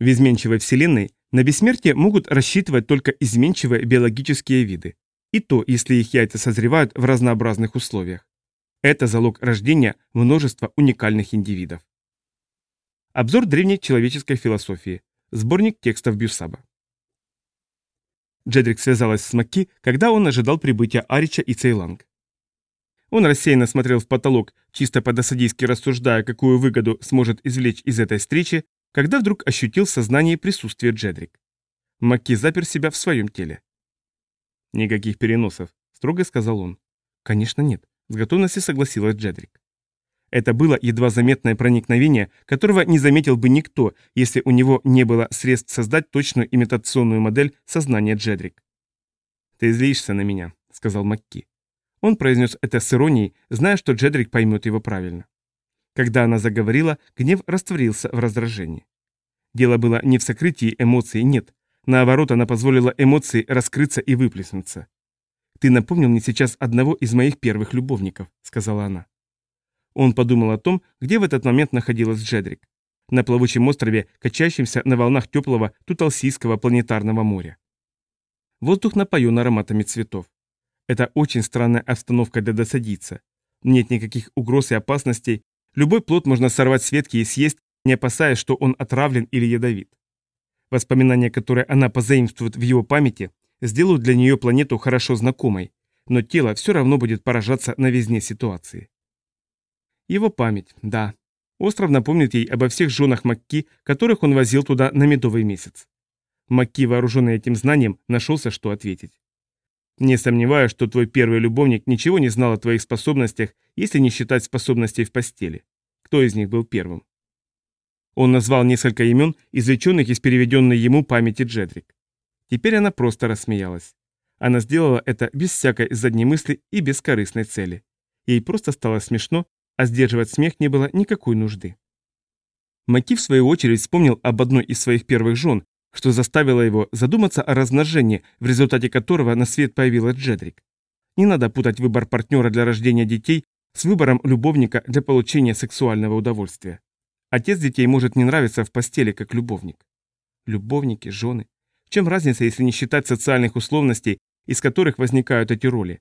В изменчивой Вселенной на бессмертие могут рассчитывать только изменчивые биологические виды. И то, если их яйца созревают в разнообразных условиях. Это залог рождения множества уникальных индивидов. Обзор древней человеческой философии. Сборник текстов Бюсаба. Джедрик связалась с Макки, когда он ожидал прибытия Арича и Цейланг. Он рассеянно смотрел в потолок, чисто по-досадийски рассуждая, какую выгоду сможет извлечь из этой встречи, когда вдруг ощутил в сознании присутствие Джедрик. Макки запер себя в своем теле. «Никаких переносов», — строго сказал он. «Конечно нет», — с готовностью согласилась Джедрик. Это было едва заметное проникновение, которого не заметил бы никто, если у него не было средств создать точную имитационную модель сознания Джедрик. «Ты злишься на меня», — сказал Макки. Он произнес это с иронией, зная, что Джедрик поймет его правильно. Когда она заговорила, гнев растворился в раздражении. Дело было не в сокрытии эмоций, нет. Наоборот, она позволила эмоции раскрыться и выплеснуться. «Ты напомнил мне сейчас одного из моих первых любовников», — сказала она. Он подумал о том, где в этот момент находилась Джедрик. На плавучем острове, качающемся на волнах теплого Туталсийского планетарного моря. Воздух напоен ароматами цветов. Это очень странная обстановка для досадиться. Нет никаких угроз и опасностей. Любой плод можно сорвать с ветки и съесть, не опасаясь, что он отравлен или ядовит. Воспоминания, которые она позаимствует в его памяти, сделают для нее планету хорошо знакомой, но тело все равно будет поражаться новизне ситуации. Его память, да. Остров напомнит ей обо всех женах Макки, которых он возил туда на медовый месяц. Макки, вооруженный этим знанием, нашелся, что ответить. Не сомневаюсь, что твой первый любовник ничего не знал о твоих способностях, если не считать способностей в постели. Кто из них был первым? Он назвал несколько имен, извлеченных из переведенной ему памяти Джедрик. Теперь она просто рассмеялась. Она сделала это без всякой задней мысли и без корыстной цели. Ей просто стало смешно, а сдерживать смех не было никакой нужды. Маки, в свою очередь, вспомнил об одной из своих первых жен, что заставило его задуматься о размножении, в результате которого на свет появилась Джедрик. Не надо путать выбор партнера для рождения детей с выбором любовника для получения сексуального удовольствия. Отец детей может не нравиться в постели, как любовник. Любовники, жены. В чем разница, если не считать социальных условностей, из которых возникают эти роли?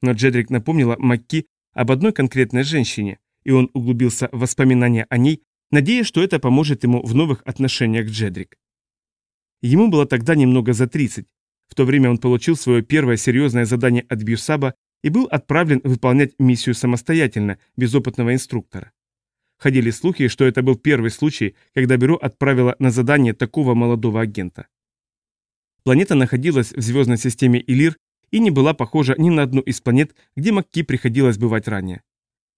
Но Джедрик напомнила Макки об одной конкретной женщине, и он углубился в воспоминания о ней, надеясь, что это поможет ему в новых отношениях с Джедрик. Ему было тогда немного за 30. В то время он получил свое первое серьезное задание от Бьюсаба и был отправлен выполнять миссию самостоятельно, без опытного инструктора. Ходили слухи, что это был первый случай, когда бюро отправило на задание такого молодого агента. Планета находилась в звездной системе Илир и не была похожа ни на одну из планет, где Макки приходилось бывать ранее.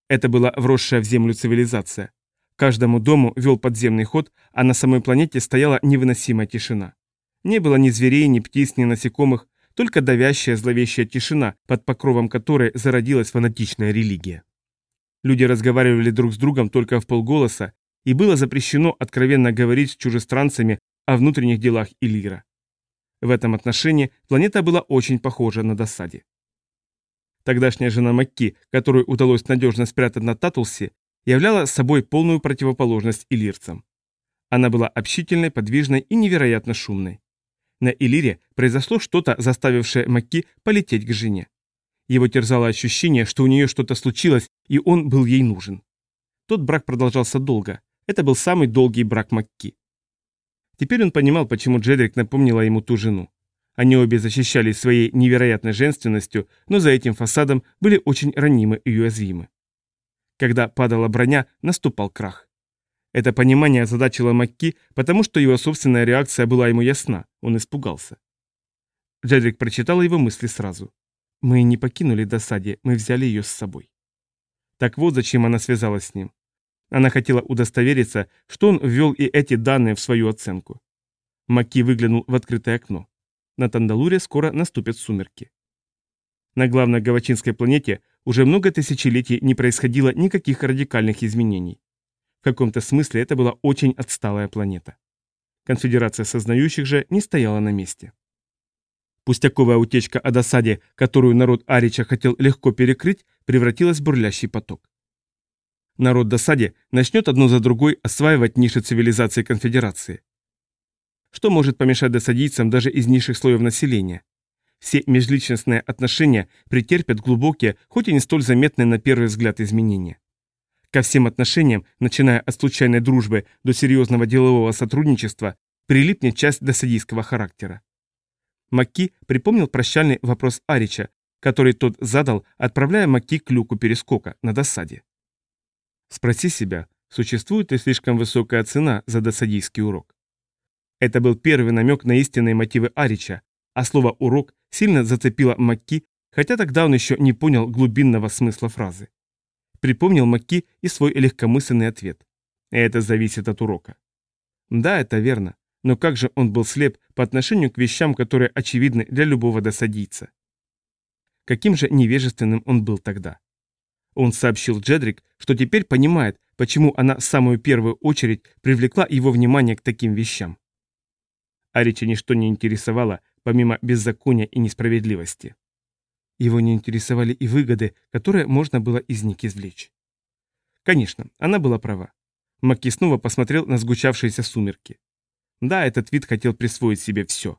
Это была вросшая в Землю цивилизация. Каждому дому вел подземный ход, а на самой планете стояла невыносимая тишина. Не было ни зверей, ни птиц, ни насекомых, только давящая зловещая тишина, под покровом которой зародилась фанатичная религия. Люди разговаривали друг с другом только в полголоса, и было запрещено откровенно говорить с чужестранцами о внутренних делах Иллира. В этом отношении планета была очень похожа на досаде. Тогдашняя жена Макки, которую удалось надежно спрятать на Татулсе, являла собой полную противоположность илирцам. Она была общительной, подвижной и невероятно шумной. На Илире произошло что-то, заставившее Макки полететь к жене. Его терзало ощущение, что у нее что-то случилось, и он был ей нужен. Тот брак продолжался долго. Это был самый долгий брак Макки. Теперь он понимал, почему Джедрик напомнила ему ту жену. Они обе защищались своей невероятной женственностью, но за этим фасадом были очень ранимы и уязвимы. Когда падала броня, наступал крах. Это понимание озадачило Макки, потому что его собственная реакция была ему ясна, он испугался. Джедрик прочитал его мысли сразу. «Мы не покинули досаде, мы взяли ее с собой». Так вот зачем она связалась с ним. Она хотела удостовериться, что он ввел и эти данные в свою оценку. Макки выглянул в открытое окно. На Тандалуре скоро наступят сумерки. На главной гавачинской планете уже много тысячелетий не происходило никаких радикальных изменений. В каком-то смысле это была очень отсталая планета. Конфедерация сознающих же не стояла на месте. Пустяковая утечка о досаде, которую народ Арича хотел легко перекрыть, превратилась в бурлящий поток. Народ досаде начнет одну за другой осваивать ниши цивилизации конфедерации. что может помешать досадийцам даже из низших слоев населения. Все межличностные отношения претерпят глубокие, хоть и не столь заметные на первый взгляд изменения. Ко всем отношениям, начиная от случайной дружбы до серьезного делового сотрудничества, прилипнет часть досадийского характера. Макки припомнил прощальный вопрос Арича, который тот задал, отправляя Макки к люку перескока на досаде. Спроси себя, существует ли слишком высокая цена за досадийский урок? Это был первый намек на истинные мотивы Арича, а слово «урок» сильно зацепило Макки, хотя тогда он еще не понял глубинного смысла фразы. Припомнил Макки и свой легкомысленный ответ. Это зависит от урока. Да, это верно, но как же он был слеп по отношению к вещам, которые очевидны для любого досадийца. Каким же невежественным он был тогда. Он сообщил Джедрик, что теперь понимает, почему она в самую первую очередь привлекла его внимание к таким вещам. Арича ничто не интересовало, помимо беззакония и несправедливости. Его не интересовали и выгоды, которые можно было из них извлечь. Конечно, она была права. Макки снова посмотрел на сгучавшиеся сумерки. Да, этот вид хотел присвоить себе все.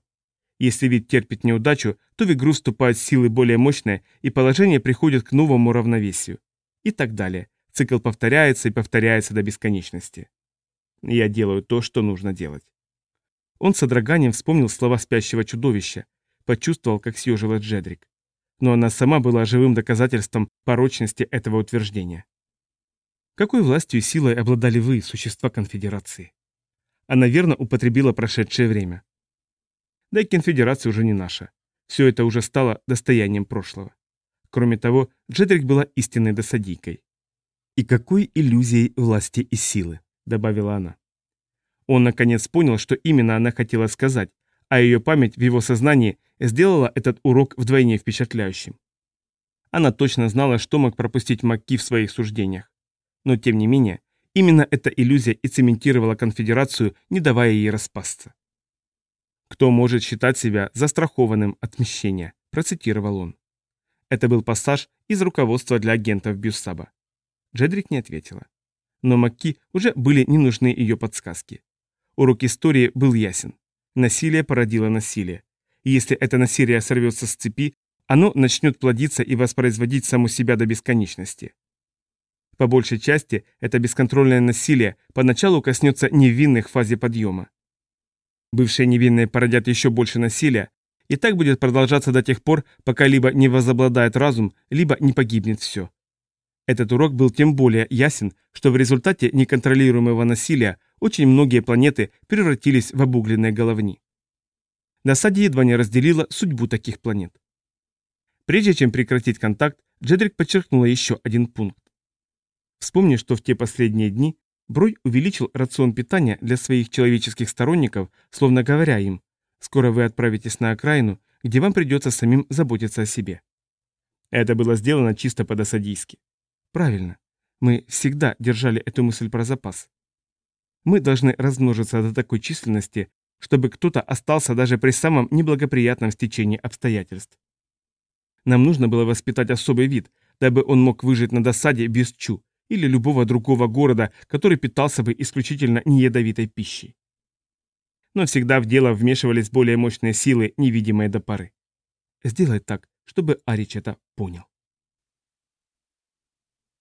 Если вид терпит неудачу, то в игру вступают силы более мощные, и положение приходит к новому равновесию. И так далее. Цикл повторяется и повторяется до бесконечности. Я делаю то, что нужно делать. Он с содроганием вспомнил слова спящего чудовища, почувствовал, как съежила Джедрик. Но она сама была живым доказательством порочности этого утверждения. Какой властью и силой обладали вы, существа конфедерации? Она верно употребила прошедшее время. Да и конфедерация уже не наша. Все это уже стало достоянием прошлого. Кроме того, Джедрик была истинной досадийкой. «И какой иллюзией власти и силы», — добавила она. Он наконец понял, что именно она хотела сказать, а ее память в его сознании сделала этот урок вдвойне впечатляющим. Она точно знала, что мог пропустить Макки в своих суждениях. Но тем не менее, именно эта иллюзия и цементировала конфедерацию, не давая ей распасться. «Кто может считать себя застрахованным от мщения?» – процитировал он. Это был пассаж из руководства для агентов Бюссаба. Джедрик не ответила. Но Макки уже были не нужны ее подсказки. Урок истории был ясен. Насилие породило насилие. И если это насилие сорвется с цепи, оно начнет плодиться и воспроизводить само себя до бесконечности. По большей части, это бесконтрольное насилие поначалу коснется невинных в фазе подъема. Бывшие невинные породят еще больше насилия, и так будет продолжаться до тех пор, пока либо не возобладает разум, либо не погибнет все. Этот урок был тем более ясен, что в результате неконтролируемого насилия очень многие планеты превратились в обугленные головни. Досаде едва не разделила судьбу таких планет. Прежде чем прекратить контакт, Джедрик подчеркнула еще один пункт. Вспомни, что в те последние дни Брой увеличил рацион питания для своих человеческих сторонников, словно говоря им, Скоро вы отправитесь на окраину, где вам придется самим заботиться о себе. Это было сделано чисто по-досадийски. Правильно. Мы всегда держали эту мысль про запас. Мы должны размножиться до такой численности, чтобы кто-то остался даже при самом неблагоприятном стечении обстоятельств. Нам нужно было воспитать особый вид, дабы он мог выжить на досаде без Чу или любого другого города, который питался бы исключительно неядовитой пищей но всегда в дело вмешивались более мощные силы, невидимые до поры. Сделай так, чтобы Арич это понял.